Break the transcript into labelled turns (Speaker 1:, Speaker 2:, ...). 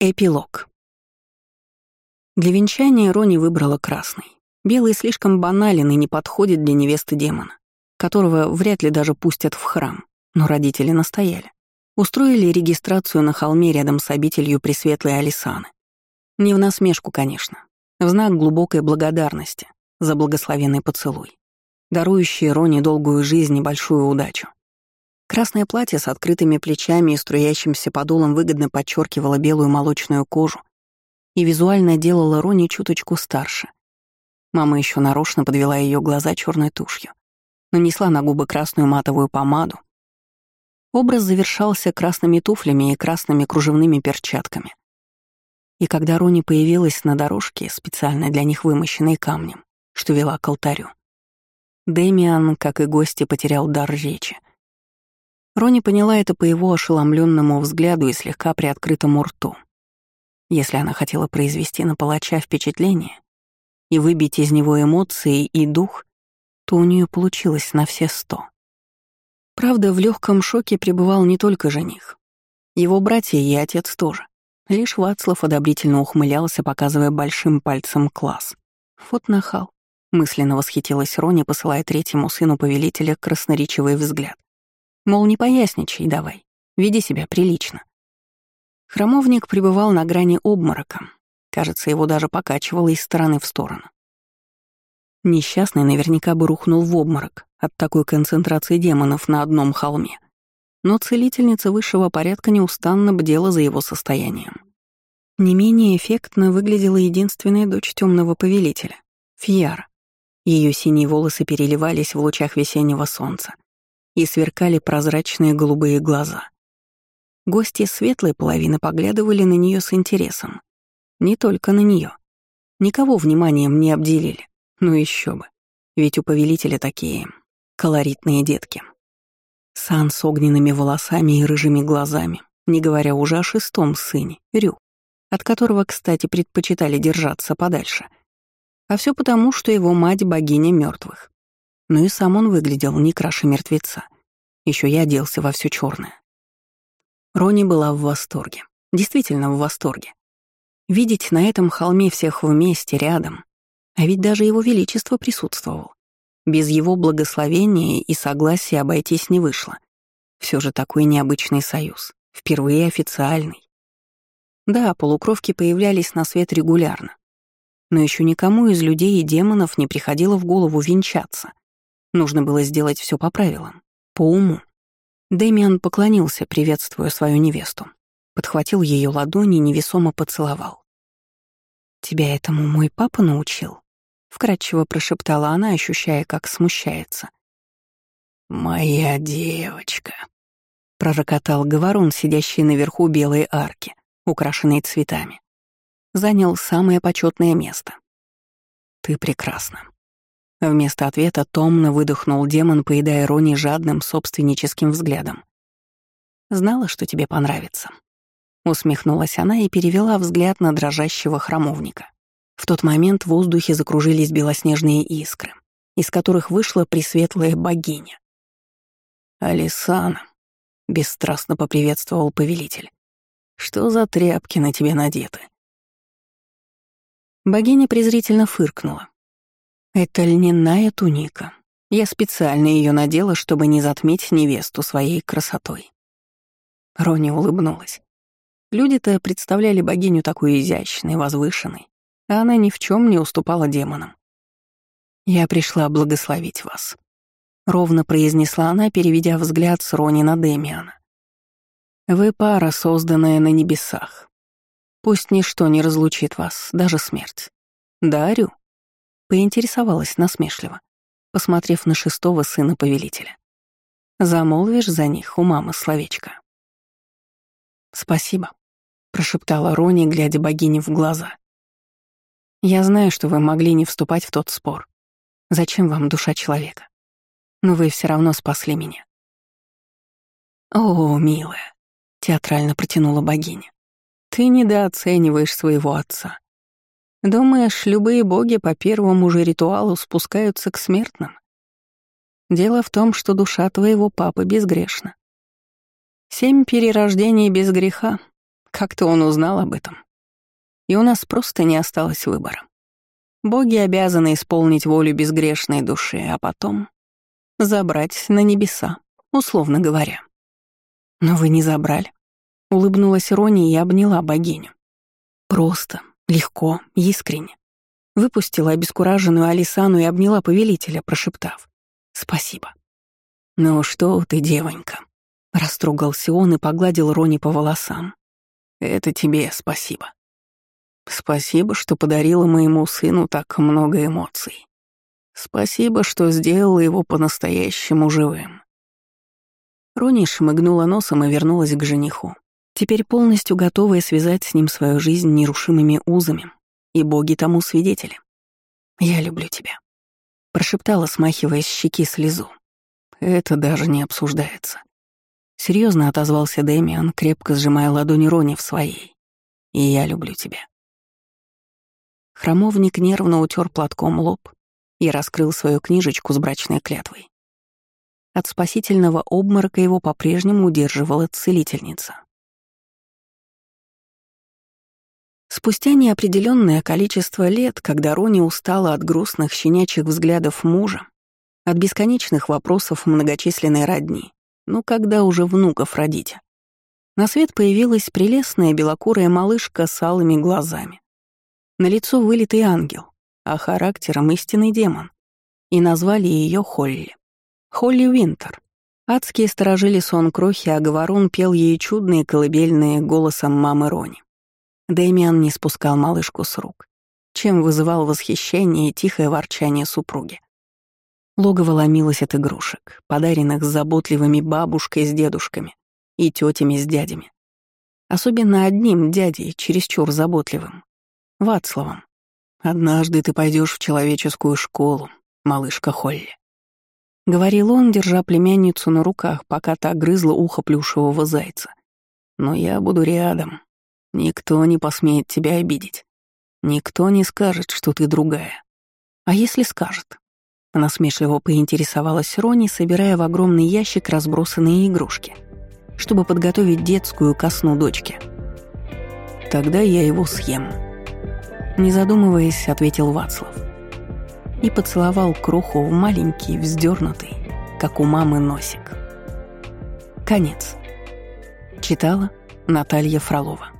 Speaker 1: Эпилог. Для венчания Рони выбрала красный. Белый слишком банален и не подходит для невесты демона, которого вряд ли даже пустят в храм, но родители настояли. Устроили регистрацию на холме рядом с обителью Пресветлой Алисаны. Не в насмешку, конечно, в знак глубокой благодарности за благословенный поцелуй, дарующий Рони долгую жизнь и большую удачу. Красное платье с открытыми плечами и струящимся подолом выгодно подчеркивало белую молочную кожу и визуально делало Рони чуточку старше. Мама еще нарочно подвела ее глаза черной тушью, нанесла на губы красную матовую помаду. Образ завершался красными туфлями и красными кружевными перчатками. И когда Рони появилась на дорожке, специально для них вымощенной камнем, что вела к алтарю, Дэмиан, как и гости, потерял дар речи. Рони поняла это по его ошеломленному взгляду и слегка приоткрытому рту. Если она хотела произвести на палача впечатление и выбить из него эмоции и дух, то у нее получилось на все сто. Правда, в легком шоке пребывал не только жених. Его братья и отец тоже. Лишь Вацлав одобрительно ухмылялся, показывая большим пальцем класс. Вот нахал. Мысленно восхитилась Рони, посылая третьему сыну повелителя красноречивый взгляд. Мол, не поясничай давай, веди себя прилично. Хромовник пребывал на грани обморока. Кажется, его даже покачивало из стороны в сторону. Несчастный наверняка бы рухнул в обморок от такой концентрации демонов на одном холме. Но целительница высшего порядка неустанно бдела за его состоянием. Не менее эффектно выглядела единственная дочь темного повелителя — Фьяра. Ее синие волосы переливались в лучах весеннего солнца и сверкали прозрачные голубые глаза. Гости светлой половины поглядывали на нее с интересом. Не только на нее. Никого вниманием не обделили. Ну еще бы. Ведь у повелителя такие колоритные детки. Сан с огненными волосами и рыжими глазами, не говоря уже о шестом сыне, Рю, от которого, кстати, предпочитали держаться подальше. А все потому, что его мать — богиня мертвых. Ну и сам он выглядел не краше мертвеца. Еще я оделся во все черное. Рони была в восторге. Действительно в восторге. Видеть на этом холме всех вместе, рядом. А ведь даже его величество присутствовал. Без его благословения и согласия обойтись не вышло. Все же такой необычный союз. Впервые официальный. Да, полукровки появлялись на свет регулярно. Но еще никому из людей и демонов не приходило в голову венчаться — Нужно было сделать все по правилам, по уму. Дэмиан поклонился, приветствуя свою невесту. Подхватил ее ладони и невесомо поцеловал. «Тебя этому мой папа научил?» — вкратчиво прошептала она, ощущая, как смущается. «Моя девочка», — пророкотал говорун, сидящий наверху белой арки, украшенной цветами. Занял самое почетное место. «Ты прекрасна», Вместо ответа томно выдохнул демон, поедая Рони жадным собственническим взглядом. «Знала, что тебе понравится». Усмехнулась она и перевела взгляд на дрожащего храмовника. В тот момент в воздухе закружились белоснежные искры, из которых вышла пресветлая богиня. «Алисана», — бесстрастно поприветствовал повелитель, — «что за тряпки на тебе надеты?» Богиня презрительно фыркнула, это льняная туника. Я специально ее надела, чтобы не затмить невесту своей красотой. Рони улыбнулась. Люди-то представляли богиню такой изящной, возвышенной, а она ни в чем не уступала демонам. «Я пришла благословить вас», — ровно произнесла она, переведя взгляд с Рони на Демиана. «Вы пара, созданная на небесах. Пусть ничто не разлучит вас, даже смерть. Дарю». Поинтересовалась насмешливо, посмотрев на шестого сына повелителя. «Замолвишь за них у мамы словечко?» «Спасибо», — прошептала Рони, глядя богине в глаза. «Я знаю, что вы могли не вступать в тот спор. Зачем вам душа человека? Но вы все равно спасли меня». «О, милая», — театрально протянула богиня, — «ты недооцениваешь своего отца. Думаешь, любые боги по первому же ритуалу спускаются к смертным? Дело в том, что душа твоего папы безгрешна. Семь перерождений без греха. Как-то он узнал об этом. И у нас просто не осталось выбора. Боги обязаны исполнить волю безгрешной души, а потом забрать на небеса, условно говоря. Но вы не забрали. Улыбнулась Рони и обняла богиню. Просто, легко, искренне. Выпустила обескураженную Алисану и обняла повелителя, прошептав «Спасибо». «Ну что ты, девонька?» Растрогался он и погладил Рони по волосам. «Это тебе спасибо. Спасибо, что подарила моему сыну так много эмоций. Спасибо, что сделала его по-настоящему живым. Рони шмыгнула носом и вернулась к жениху. Теперь полностью готовая связать с ним свою жизнь нерушимыми узами. И боги тому свидетели. «Я люблю тебя», — прошептала, смахивая с щеки слезу. «Это даже не обсуждается». Серьезно отозвался Дэмиан, крепко сжимая ладони Рони в своей. «И я люблю тебя». Хромовник нервно утер платком лоб и раскрыл свою книжечку с брачной клятвой. От спасительного обморока его по-прежнему удерживала целительница. Спустя неопределенное количество лет, когда Рони устала от грустных щенячьих взглядов мужа, от бесконечных вопросов многочисленной родни, ну когда уже внуков родите, на свет появилась прелестная белокурая малышка с алыми глазами. На лицо вылитый ангел, а характером истинный демон. И назвали ее Холли. Холли Винтер. Адские сторожили сон крохи, а говорун пел ей чудные колыбельные голосом мамы Рони. Дэмиан не спускал малышку с рук, чем вызывал восхищение и тихое ворчание супруги. Логово ломилось от игрушек, подаренных заботливыми бабушкой с дедушками и тетями с дядями. Особенно одним дядей, чересчур заботливым, Вацлавом. «Однажды ты пойдешь в человеческую школу, малышка Холли», — говорил он, держа племянницу на руках, пока та грызла ухо плюшевого зайца. «Но я буду рядом. Никто не посмеет тебя обидеть. Никто не скажет, что ты другая. А если скажет?» Насмешливо поинтересовалась Рони, собирая в огромный ящик разбросанные игрушки, чтобы подготовить детскую ко сну дочки. «Тогда я его съем», не задумываясь, ответил Вацлав. И поцеловал кроху в маленький, вздернутый, как у мамы, носик. Конец. Читала Наталья Фролова.